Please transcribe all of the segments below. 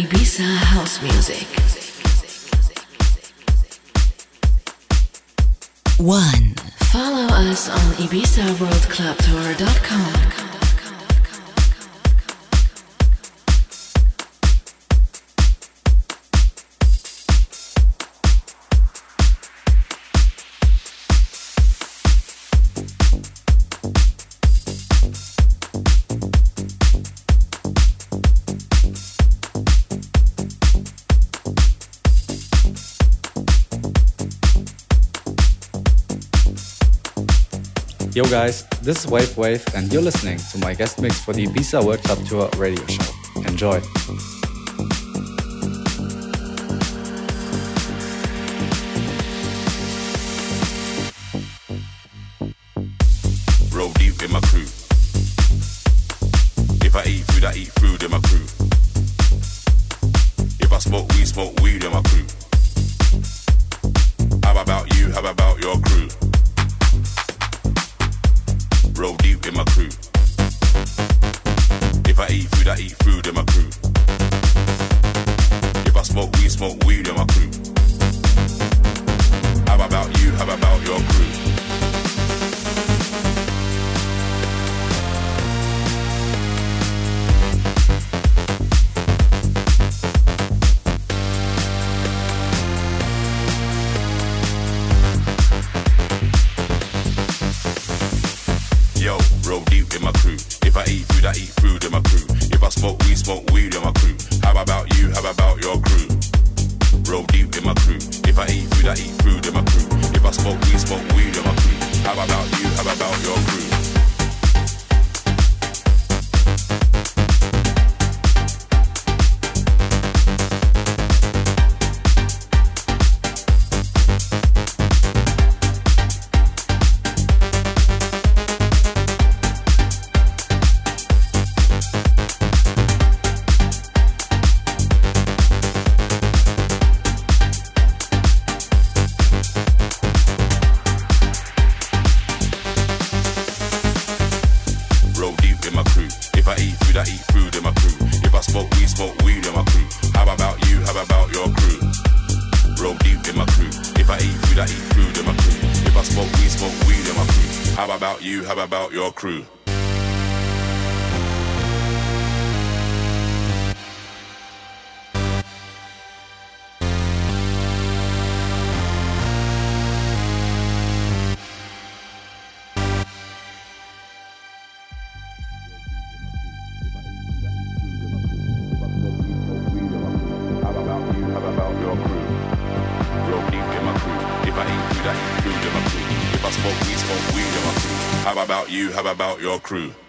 Ibiza House Music. One. Follow us on IbizaWorldClubTour.com. Yo guys, this is Wave Wave and you're listening to my guest mix for the Ibiza World Club Tour radio show. Enjoy! crew? How about you? How about your crew? Roll deep in my crew. If I eat food, I eat food in my crew. If I smoke weed, smoke weed in my crew. How about you? How about your crew? crew. your crew.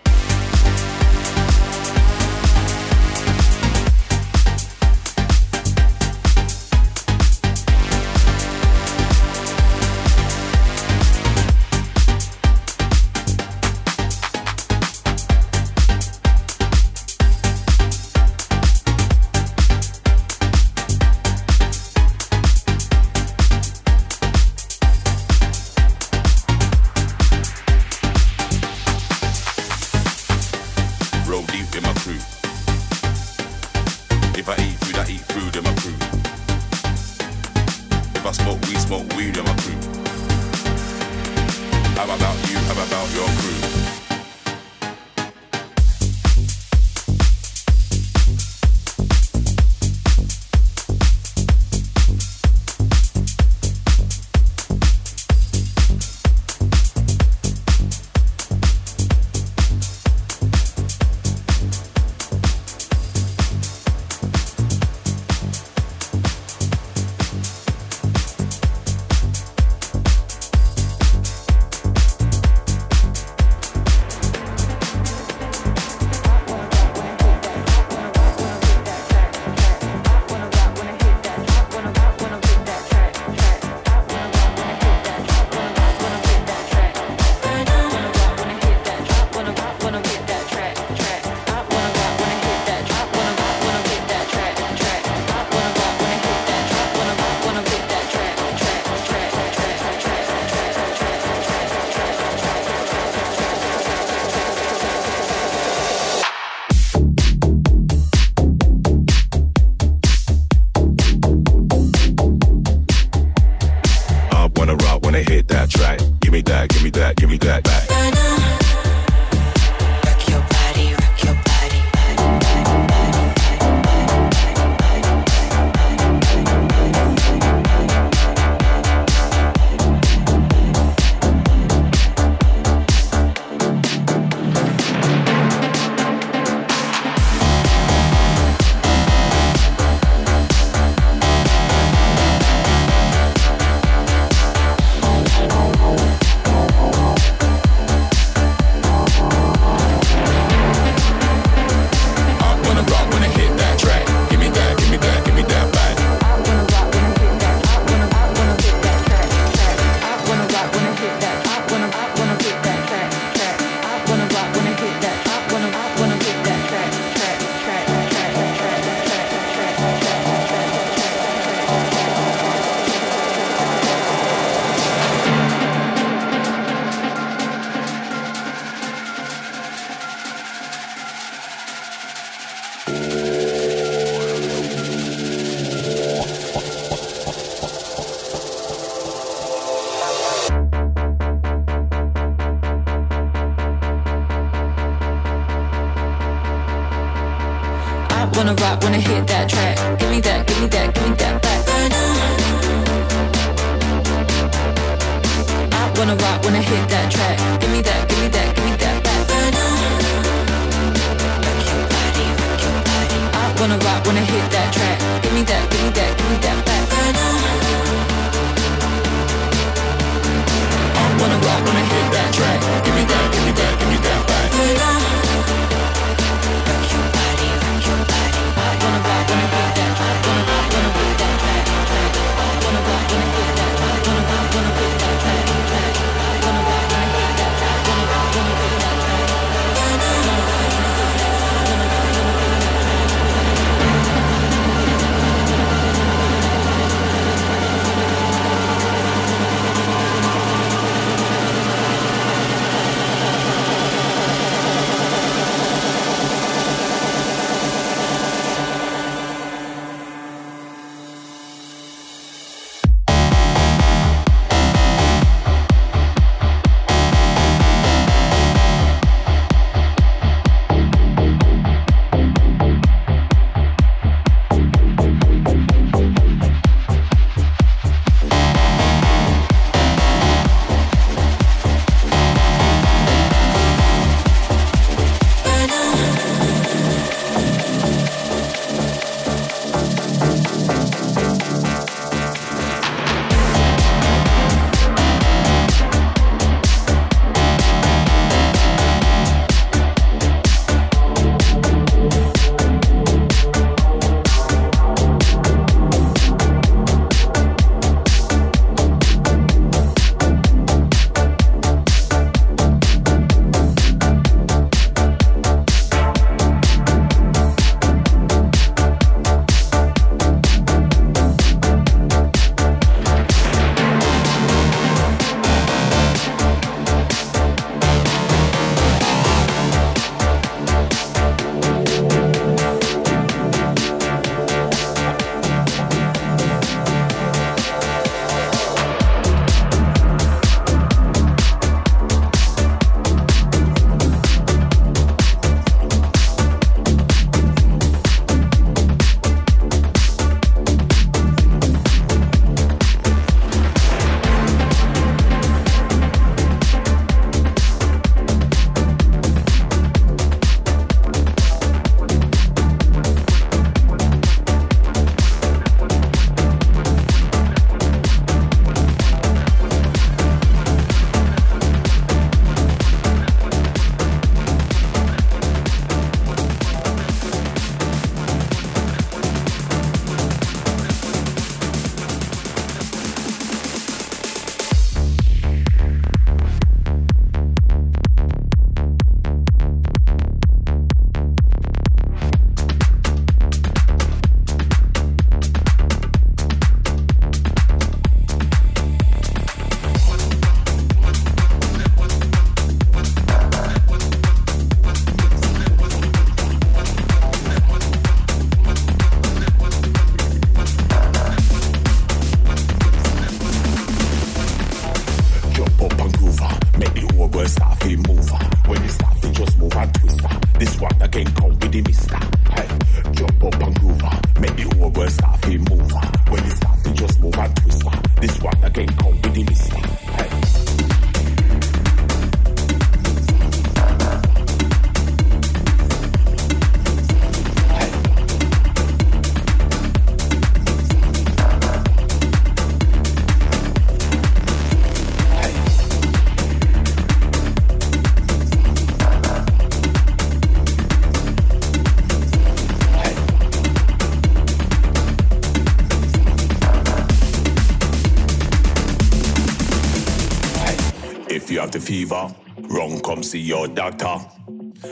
see your doctor.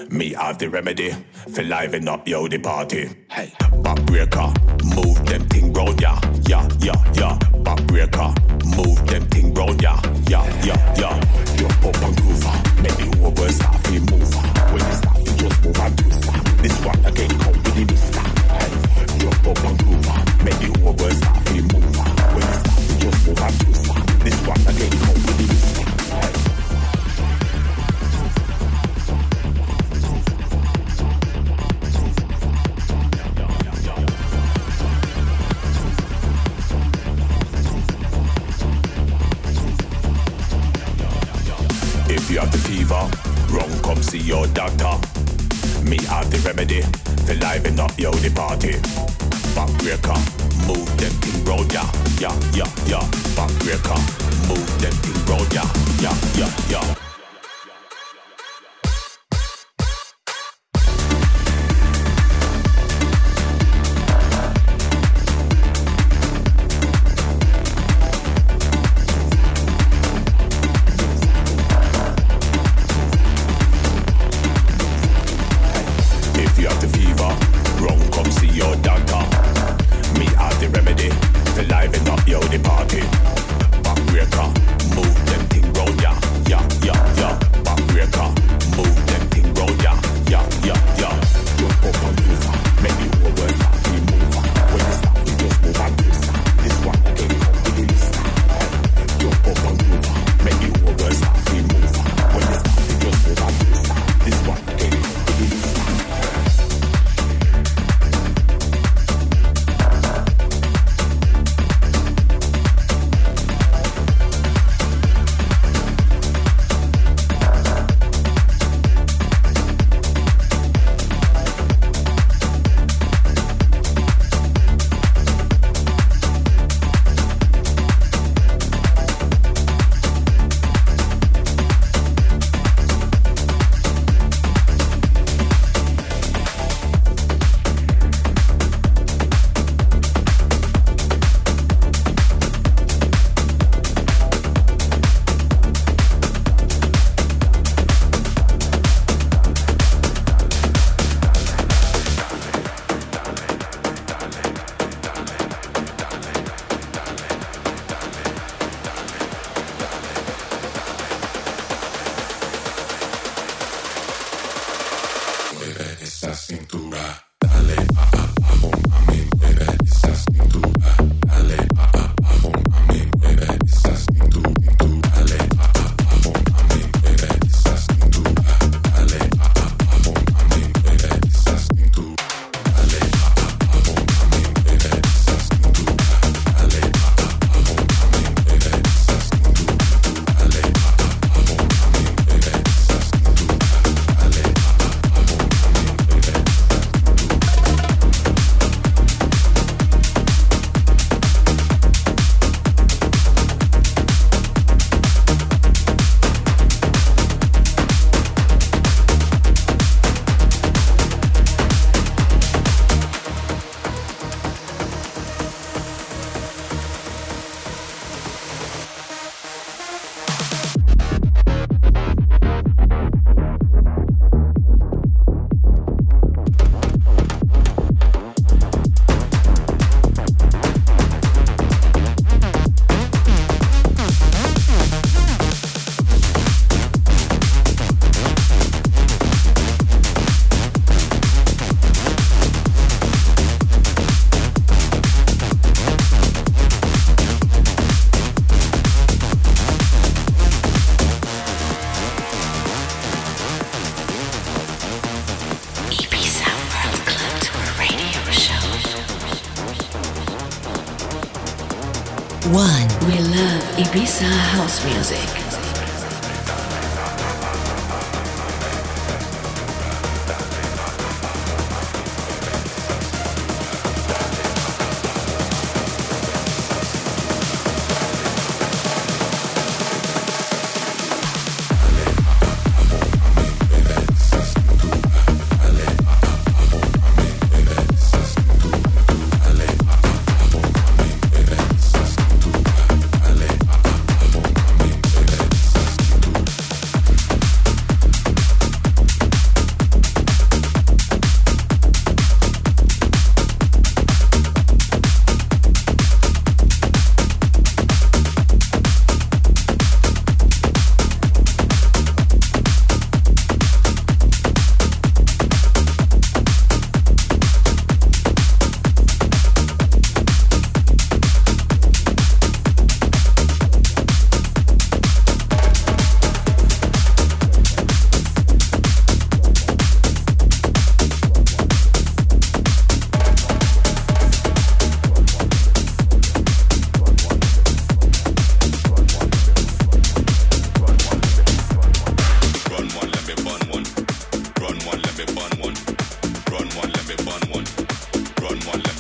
Me have the remedy for liven up your the party. Hey, backbreaker.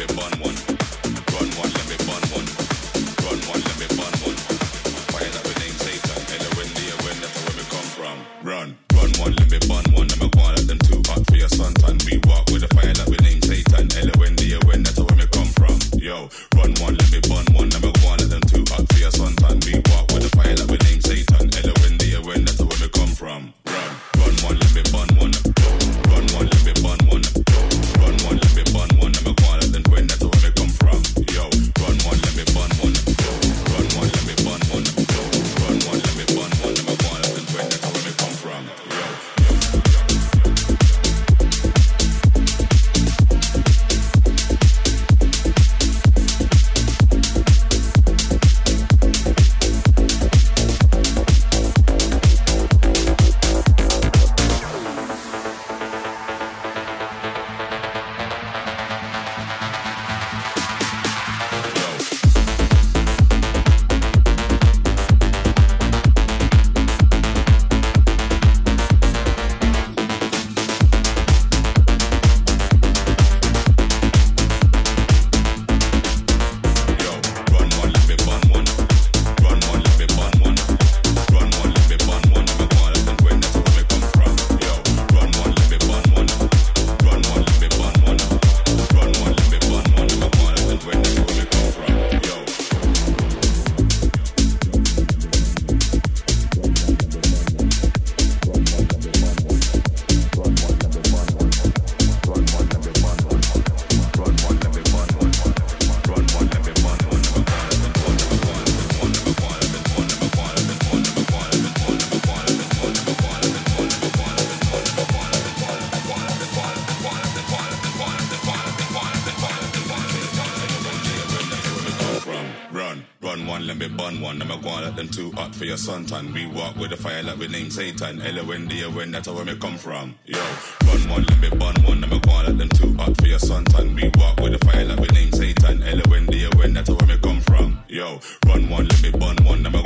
It's a fun one. For your suntan. We walk with the fire like we name Satan. Ella when the when that's where me come from. Yo, run one, let me bun one. I'm go let them too hot for your suntan. We walk with the fire like we name Satan. Ella when the when that's where me come from. Yo, run one, let me bun one. Go them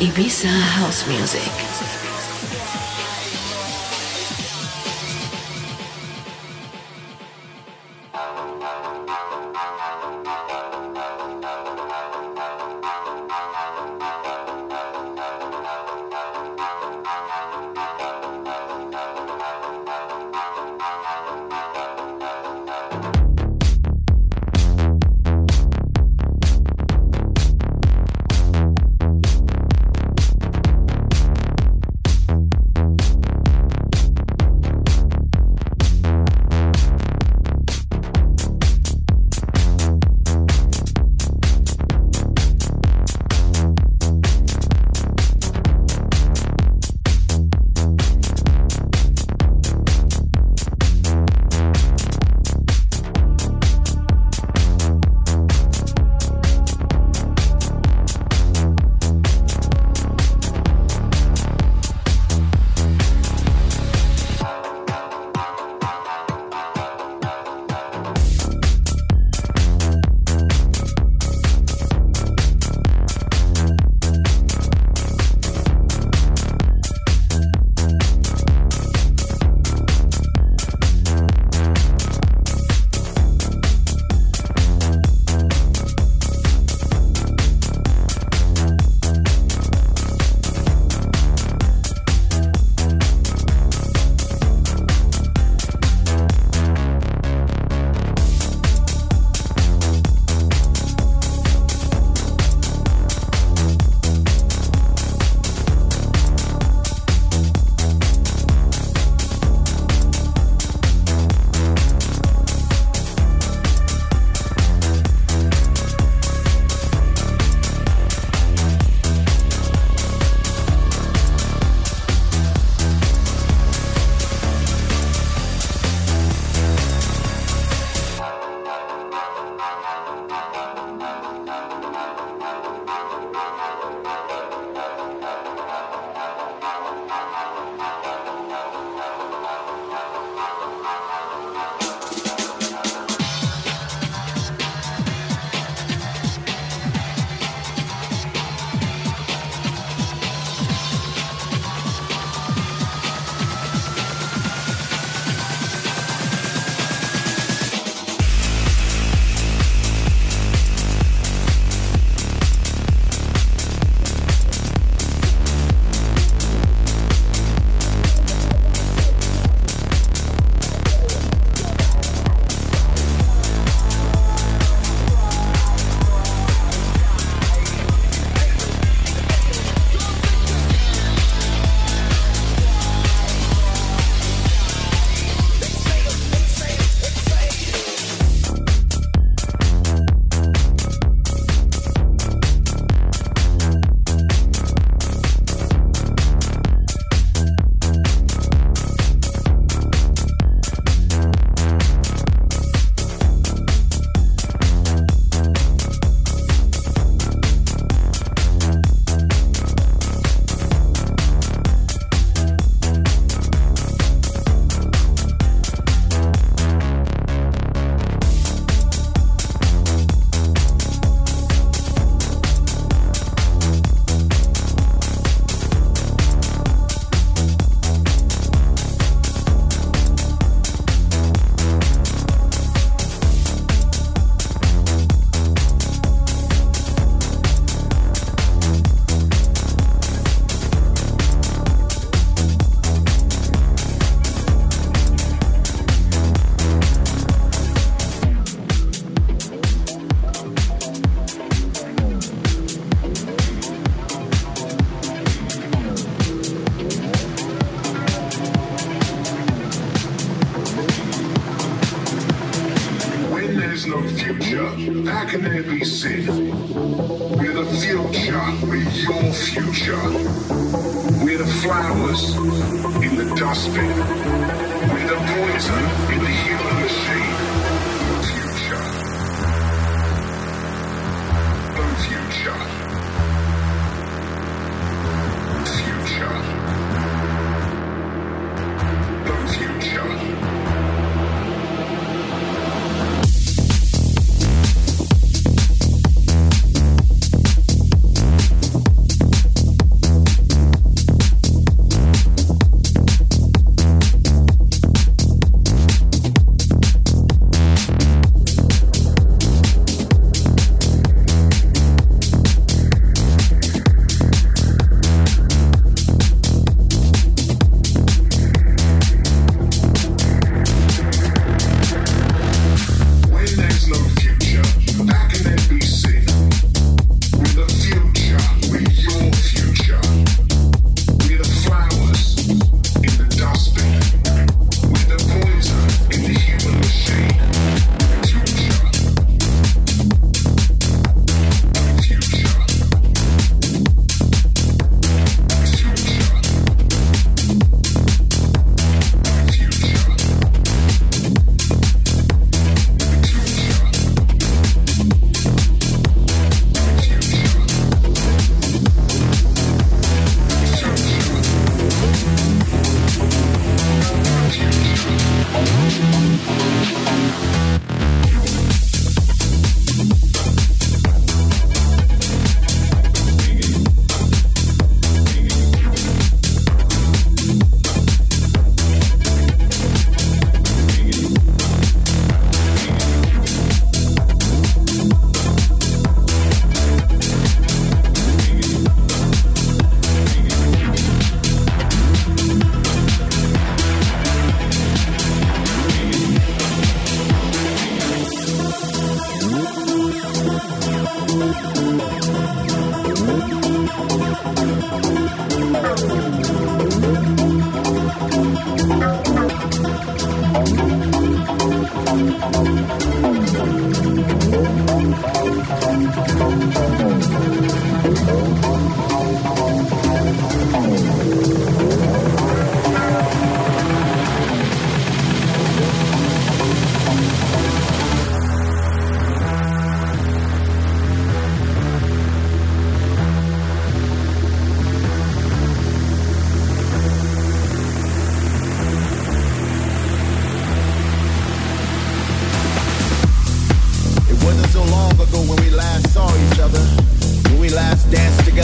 Ibiza house music.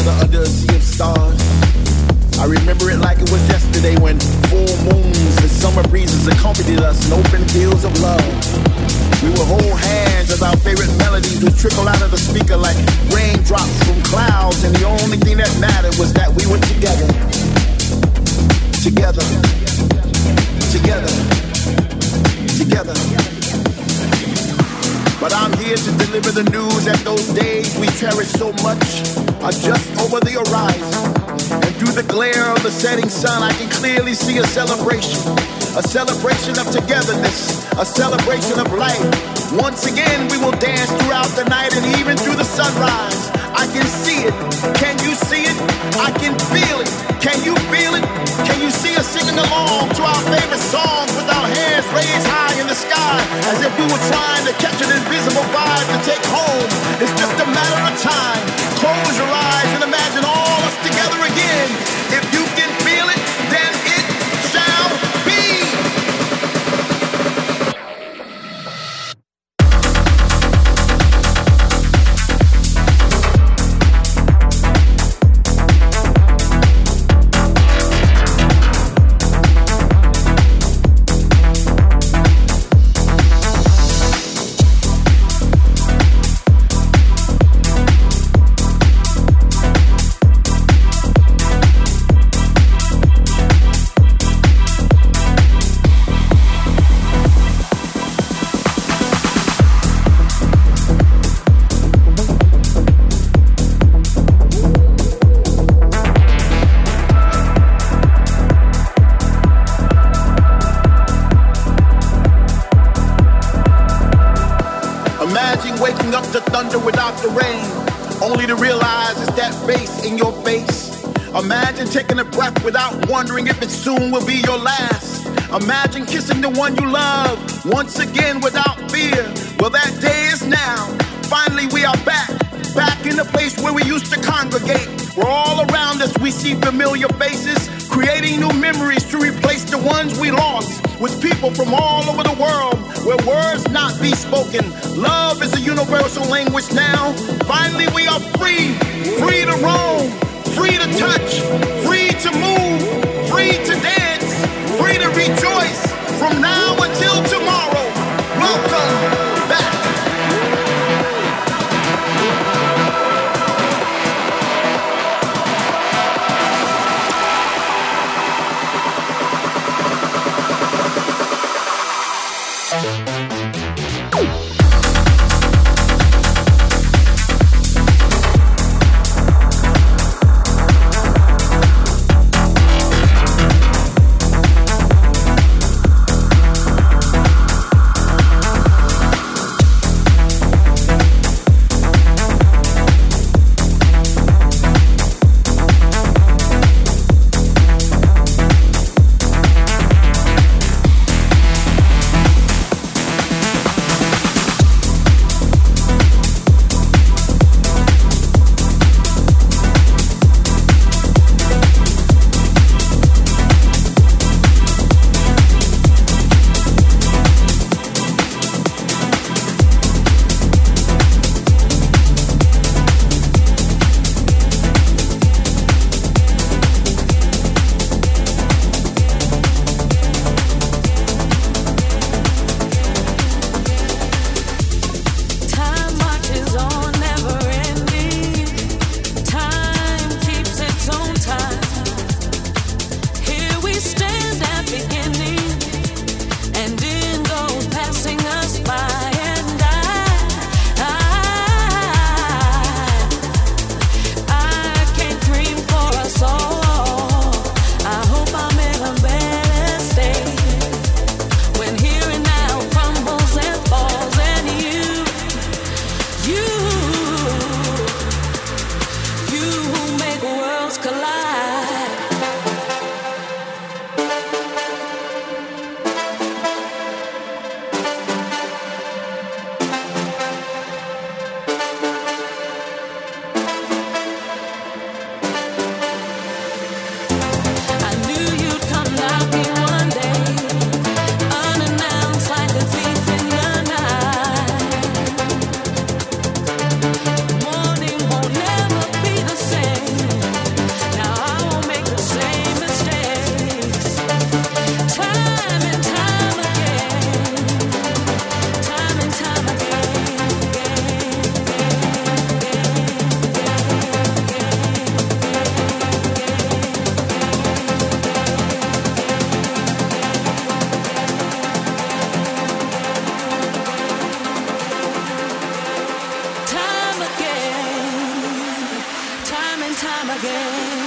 together under a sea of stars. I remember it like it was yesterday when full moons and summer breezes accompanied us in open fields of love. We would hold hands as our favorite melodies would trickle out of the speaker like raindrops from clouds, and the only thing that mattered was that we were together. Together. Together. Together. together. But I'm here to deliver the news that those days we cherish so much are just over the horizon. And through the glare of the setting sun, I can clearly see a celebration. A celebration of togetherness, a celebration of life. Once again, we will dance throughout the night and even through the sunrise. I can see it. Can you see it? I can feel it. Can you feel it? Can you see us singing along to our favorite songs with our hands raised high in the sky as if we were trying to catch an invisible vibe to take home? It's just a matter of time. Close your eyes and imagine all us together again. If wondering if it soon will be your last. Imagine kissing the one you love once again without fear. Well, that day is now. Finally, we are back, back in the place where we used to congregate. We're all around us, we see familiar faces, creating new memories to replace the ones we lost with people from all over the world where words not be spoken. Love is a universal language now. Finally, we are free, free to roam, free to touch, free to move, rejoice again.